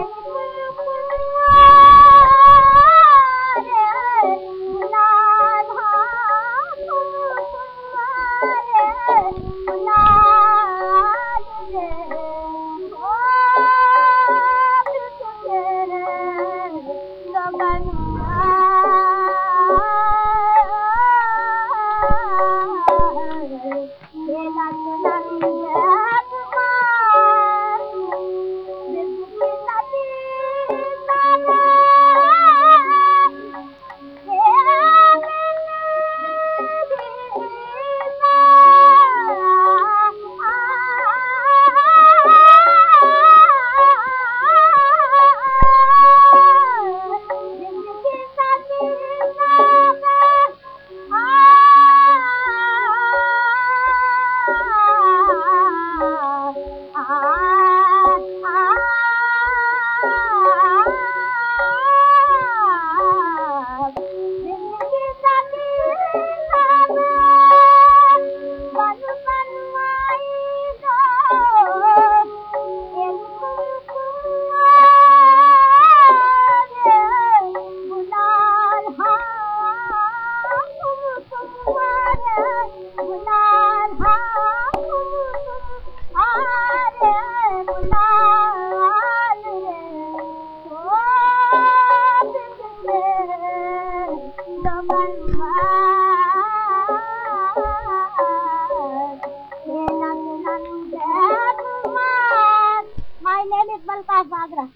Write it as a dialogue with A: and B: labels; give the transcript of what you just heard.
A: Thank you. बल पास भाग रहा